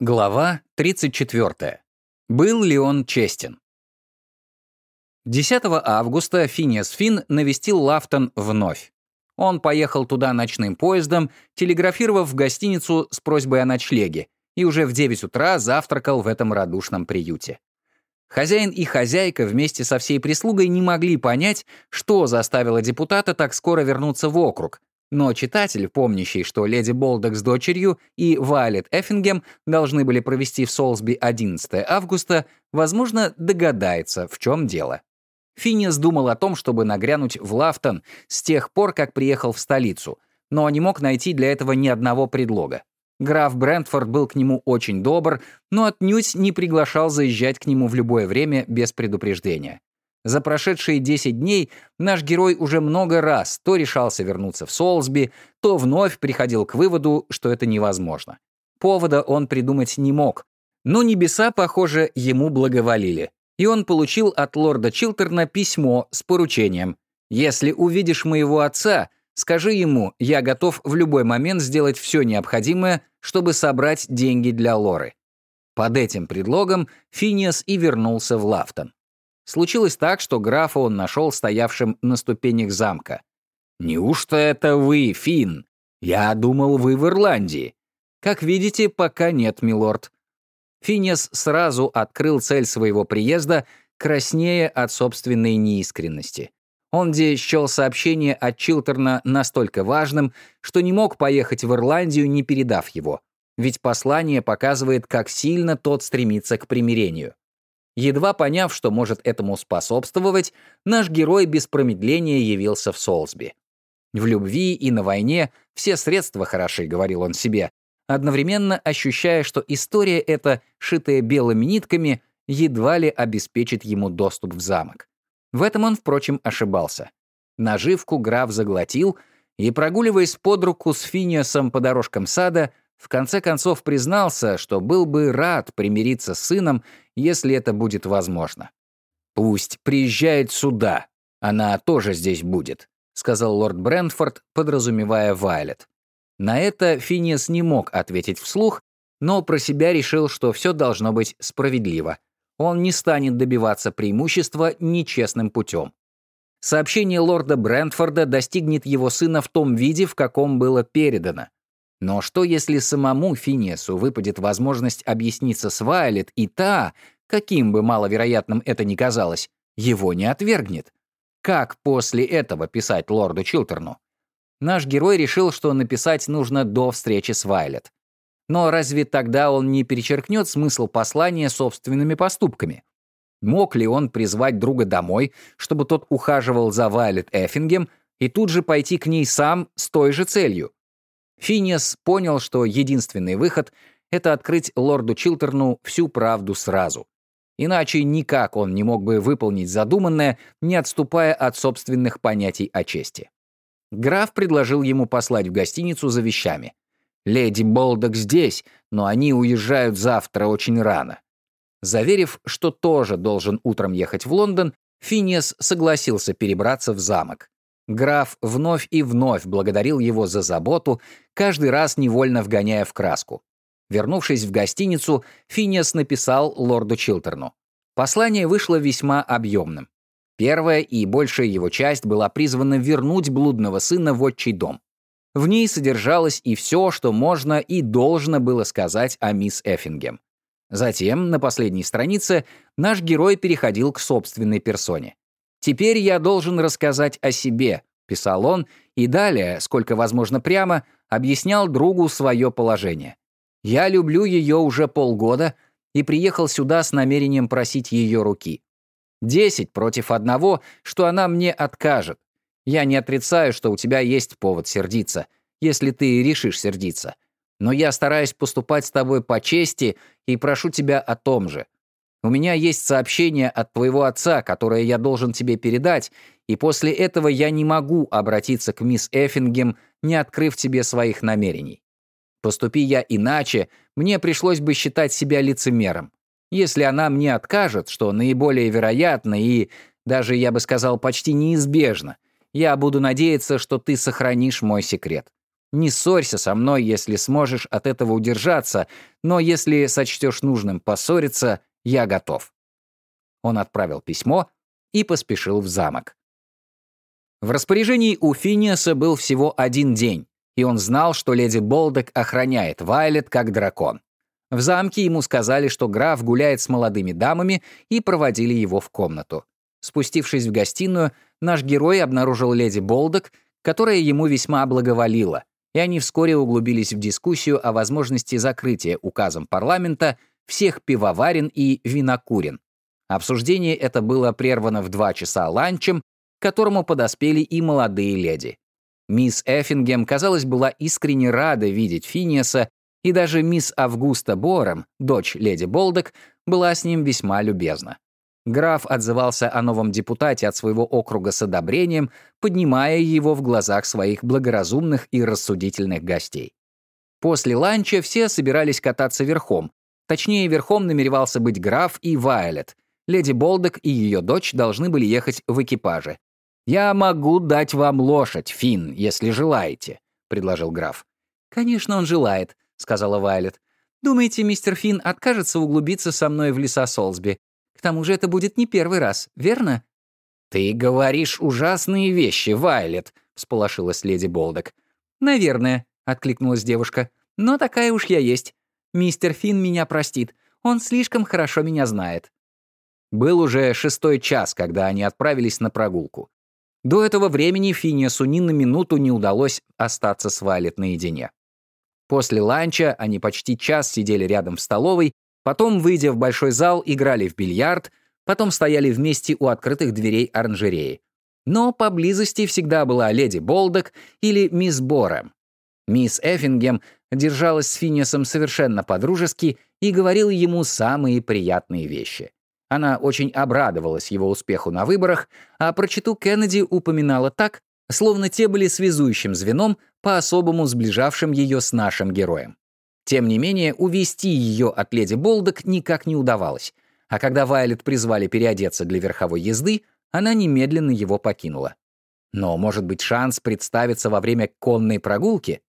Глава 34. Был ли он честен? 10 августа Финиас Финн навестил Лафтон вновь. Он поехал туда ночным поездом, телеграфировав в гостиницу с просьбой о ночлеге, и уже в 9 утра завтракал в этом радушном приюте. Хозяин и хозяйка вместе со всей прислугой не могли понять, что заставило депутата так скоро вернуться в округ, но читатель, помнящий, что леди Болдок с дочерью и Вайлет Эффингем должны были провести в Солсби 11 августа, возможно, догадается, в чем дело. Финиас думал о том, чтобы нагрянуть в Лафтон с тех пор, как приехал в столицу, но не мог найти для этого ни одного предлога. Граф Брентфорд был к нему очень добр, но отнюдь не приглашал заезжать к нему в любое время без предупреждения. За прошедшие 10 дней наш герой уже много раз то решался вернуться в Солсби, то вновь приходил к выводу, что это невозможно. Повода он придумать не мог, но небеса, похоже, ему благоволили. И он получил от лорда Чилтерна письмо с поручением. «Если увидишь моего отца, скажи ему, я готов в любой момент сделать все необходимое, чтобы собрать деньги для Лоры». Под этим предлогом Финиас и вернулся в Лафтон. Случилось так, что графа он нашел стоявшим на ступенях замка. «Неужто это вы, Финн? Я думал, вы в Ирландии». «Как видите, пока нет, милорд». Финес сразу открыл цель своего приезда, краснея от собственной неискренности. Он где счел сообщение от Чилтерна настолько важным, что не мог поехать в Ирландию, не передав его. Ведь послание показывает, как сильно тот стремится к примирению. Едва поняв, что может этому способствовать, наш герой без промедления явился в Солсби. «В любви и на войне все средства хороши», — говорил он себе, одновременно ощущая, что история эта, шитая белыми нитками, едва ли обеспечит ему доступ в замок. В этом он, впрочем, ошибался. Наживку граф заглотил и, прогуливаясь под руку с Финиасом по дорожкам сада, в конце концов признался, что был бы рад примириться с сыном, если это будет возможно. «Пусть приезжает сюда, она тоже здесь будет», сказал лорд Брентфорд, подразумевая Вайлет. На это Финиас не мог ответить вслух, но про себя решил, что все должно быть справедливо. Он не станет добиваться преимущества нечестным путем. Сообщение лорда Брентфорда достигнет его сына в том виде, в каком было передано. Но что, если самому Финесу выпадет возможность объясниться с Вайлет, и та, каким бы маловероятным это ни казалось, его не отвергнет? Как после этого писать лорду Чилтерну? Наш герой решил, что написать нужно до встречи с Вайлет. Но разве тогда он не перечеркнет смысл послания собственными поступками? Мог ли он призвать друга домой, чтобы тот ухаживал за Вайлет Эффингем, и тут же пойти к ней сам с той же целью? Финиас понял, что единственный выход — это открыть лорду Чилтерну всю правду сразу. Иначе никак он не мог бы выполнить задуманное, не отступая от собственных понятий о чести. Граф предложил ему послать в гостиницу за вещами. «Леди Болдок здесь, но они уезжают завтра очень рано». Заверив, что тоже должен утром ехать в Лондон, Финиас согласился перебраться в замок. Граф вновь и вновь благодарил его за заботу, каждый раз невольно вгоняя в краску. Вернувшись в гостиницу, Финиас написал лорду Чилтерну. Послание вышло весьма объемным. Первая и большая его часть была призвана вернуть блудного сына в отчий дом. В ней содержалось и все, что можно и должно было сказать о мисс Эффингем. Затем, на последней странице, наш герой переходил к собственной персоне. «Теперь я должен рассказать о себе», — писал он, и далее, сколько возможно прямо, объяснял другу свое положение. «Я люблю ее уже полгода и приехал сюда с намерением просить ее руки. Десять против одного, что она мне откажет. Я не отрицаю, что у тебя есть повод сердиться, если ты решишь сердиться. Но я стараюсь поступать с тобой по чести и прошу тебя о том же. У меня есть сообщение от твоего отца, которое я должен тебе передать, и после этого я не могу обратиться к мисс Эффингем, не открыв тебе своих намерений. Поступи я иначе, мне пришлось бы считать себя лицемером. Если она мне откажет, что наиболее вероятно и, даже я бы сказал, почти неизбежно, я буду надеяться, что ты сохранишь мой секрет. Не ссорься со мной, если сможешь от этого удержаться, но если сочтешь нужным поссориться, я готов». Он отправил письмо и поспешил в замок. В распоряжении у Финиаса был всего один день, и он знал, что леди Болдек охраняет Вайлет как дракон. В замке ему сказали, что граф гуляет с молодыми дамами, и проводили его в комнату. Спустившись в гостиную, наш герой обнаружил леди Болдек, которая ему весьма благоволила, и они вскоре углубились в дискуссию о возможности закрытия указом парламента всех пивоварен и винокурен. Обсуждение это было прервано в два часа ланчем, к которому подоспели и молодые леди. Мисс Эффингем, казалось, была искренне рада видеть Финиаса, и даже мисс Августа Бором, дочь леди Болдек, была с ним весьма любезна. Граф отзывался о новом депутате от своего округа с одобрением, поднимая его в глазах своих благоразумных и рассудительных гостей. После ланча все собирались кататься верхом. Точнее, верхом намеревался быть граф и Вайлет. Леди Болдек и ее дочь должны были ехать в экипаже. «Я могу дать вам лошадь, Финн, если желаете», — предложил граф. «Конечно, он желает», — сказала Вайлет. «Думаете, мистер Финн откажется углубиться со мной в леса Солсби? К тому же это будет не первый раз, верно?» «Ты говоришь ужасные вещи, Вайлет», — всполошилась леди Болдек. «Наверное», — откликнулась девушка. «Но такая уж я есть. Мистер Финн меня простит. Он слишком хорошо меня знает». Был уже шестой час, когда они отправились на прогулку. До этого времени Финиасу ни на минуту не удалось остаться с Вайлет наедине. После ланча они почти час сидели рядом в столовой, потом, выйдя в большой зал, играли в бильярд, потом стояли вместе у открытых дверей оранжереи. Но поблизости всегда была леди Болдок или мисс Борем. Мисс Эффингем держалась с Финиасом совершенно по-дружески и говорила ему самые приятные вещи. Она очень обрадовалась его успеху на выборах, а про читу Кеннеди упоминала так, словно те были связующим звеном, по-особому сближавшим ее с нашим героем. Тем не менее, увести ее от леди Болдок никак не удавалось, а когда Вайлет призвали переодеться для верховой езды, она немедленно его покинула. Но, может быть, шанс представиться во время конной прогулки?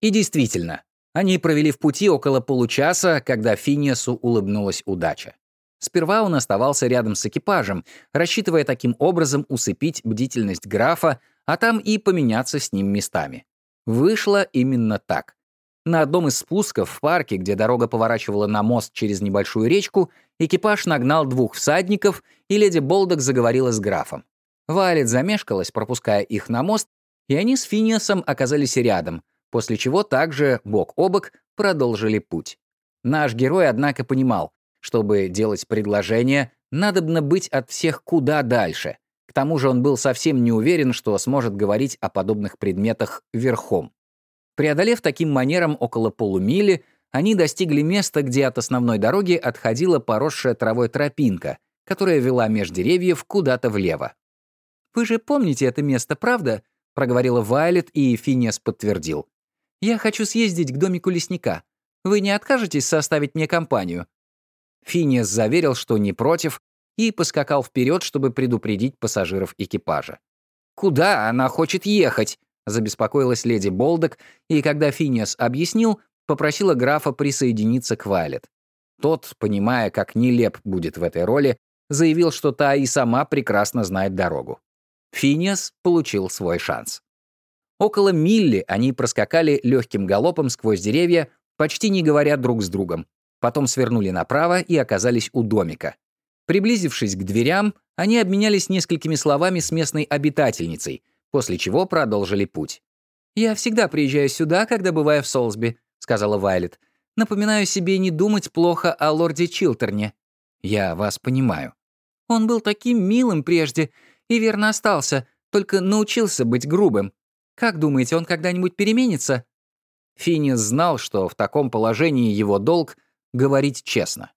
И действительно, они провели в пути около получаса, когда Финиасу улыбнулась удача. Сперва он оставался рядом с экипажем, рассчитывая таким образом усыпить бдительность графа, а там и поменяться с ним местами. Вышло именно так. На одном из спусков в парке, где дорога поворачивала на мост через небольшую речку, экипаж нагнал двух всадников, и леди Болдок заговорила с графом. Вайлет замешкалась, пропуская их на мост, и они с Финиасом оказались рядом, после чего также, бок о бок, продолжили путь. Наш герой, однако, понимал, чтобы делать предложение, надобно быть от всех куда дальше. К тому же он был совсем не уверен, что сможет говорить о подобных предметах верхом. Преодолев таким манером около полумили, они достигли места, где от основной дороги отходила поросшая травой тропинка, которая вела меж деревьев куда-то влево. «Вы же помните это место, правда?» — проговорила Вайлет, и Финиас подтвердил. «Я хочу съездить к домику лесника. Вы не откажетесь составить мне компанию? Финиас заверил, что не против, и поскакал вперед, чтобы предупредить пассажиров экипажа. «Куда она хочет ехать?» — забеспокоилась леди Болдок, и когда Финиас объяснил, попросила графа присоединиться к Вайлет. Тот, понимая, как нелеп будет в этой роли, заявил, что та и сама прекрасно знает дорогу. Финиас получил свой шанс. Около милли они проскакали легким галопом сквозь деревья, почти не говоря друг с другом, потом свернули направо и оказались у домика. Приблизившись к дверям, они обменялись несколькими словами с местной обитательницей, после чего продолжили путь. «Я всегда приезжаю сюда, когда бываю в Солсби», — сказала Вайлет. «Напоминаю себе не думать плохо о лорде Чилтерне». «Я вас понимаю». «Он был таким милым прежде и верно остался, только научился быть грубым. Как думаете, он когда-нибудь переменится?» Финис знал, что в таком положении его долг говорить честно.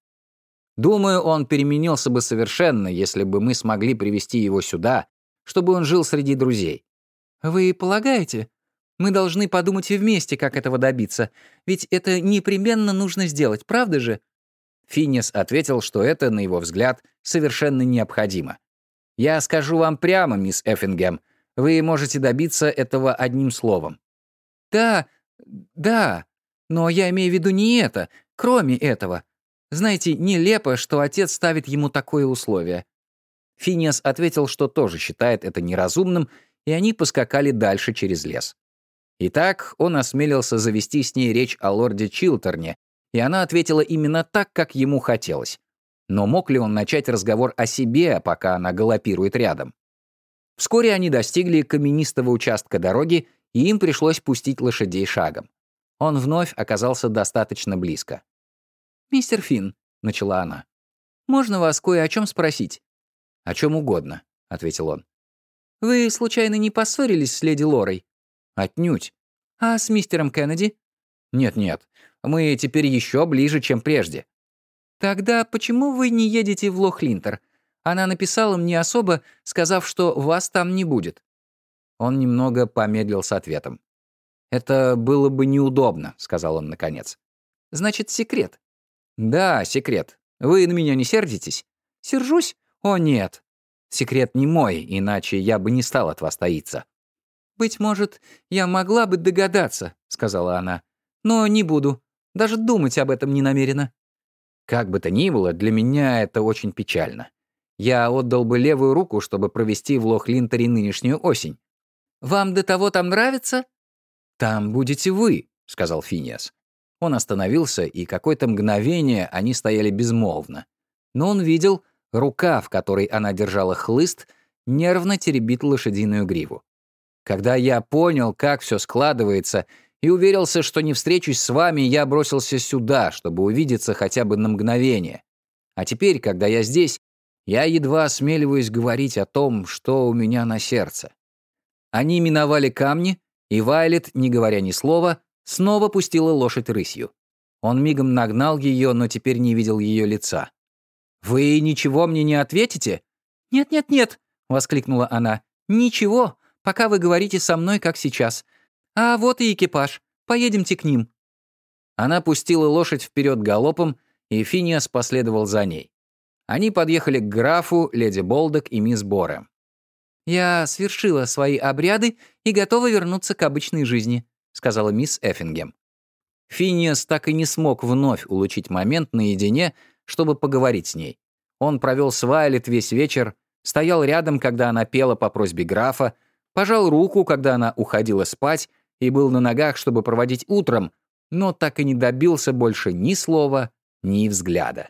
Думаю, он переменился бы совершенно, если бы мы смогли привести его сюда, чтобы он жил среди друзей. Вы полагаете? Мы должны подумать вместе, как этого добиться, ведь это непременно нужно сделать, правда же? Финнис ответил, что это, на его взгляд, совершенно необходимо. «Я скажу вам прямо, мисс Эффингем, вы можете добиться этого одним словом». Да, да, но я имею в виду не это, кроме этого. Знаете, нелепо, что отец ставит ему такое условие». Финиас ответил, что тоже считает это неразумным, и они поскакали дальше через лес. Итак, он осмелился завести с ней речь о лорде Чилтерне, и она ответила именно так, как ему хотелось. Но мог ли он начать разговор о себе, пока она галопирует рядом? Вскоре они достигли каменистого участка дороги, и им пришлось пустить лошадей шагом. Он вновь оказался достаточно близко. «Мистер Финн», — начала она, — «можно вас кое о чем спросить?» «О чем угодно», — ответил он. «Вы, случайно, не поссорились с леди Лорой?» «Отнюдь». «А с мистером Кеннеди?» «Нет-нет, мы теперь еще ближе, чем прежде». «Тогда почему вы не едете в Лохлинтер? Она написала мне особо, сказав, что вас там не будет». Он немного помедлил с ответом. «Это было бы неудобно», — сказал он наконец. «Значит, секрет?» «Да, секрет. Вы на меня не сердитесь?» «Сержусь? О, нет. Секрет не мой, иначе я бы не стал от вас таиться». «Быть может, я могла бы догадаться», — сказала она. «Но не буду. Даже думать об этом не намерена». Как бы то ни было, для меня это очень печально. Я отдал бы левую руку, чтобы провести в Лох-Линтере нынешнюю осень. «Вам до того там нравится?» «Там будете вы», — сказал Финиас. Он остановился, и какое-то мгновение они стояли безмолвно. Но он видел, рука, в которой она держала хлыст, нервно теребит лошадиную гриву. Когда я понял, как все складывается, и уверился, что не встречусь с вами, я бросился сюда, чтобы увидеться хотя бы на мгновение. А теперь, когда я здесь, я едва осмеливаюсь говорить о том, что у меня на сердце. Они миновали камни, и Вайлет, не говоря ни слова, снова пустила лошадь рысью. Он мигом нагнал ее, но теперь не видел ее лица. «Вы ничего мне не ответите?» «Нет-нет-нет», — воскликнула она. «Ничего, пока вы говорите со мной, как сейчас. А вот и экипаж. Поедемте к ним». Она пустила лошадь вперед галопом, и Финиас последовал за ней. Они подъехали к графу, леди Болдок и мисс Борем. «Я свершила свои обряды и готова вернуться к обычной жизни», — сказала мисс Эффингем. Финиас так и не смог вновь улучить момент наедине, чтобы поговорить с ней. Он провел с Вайлет весь вечер, стоял рядом, когда она пела по просьбе графа, пожал руку, когда она уходила спать, и был на ногах, чтобы проводить утром, но так и не добился больше ни слова, ни взгляда.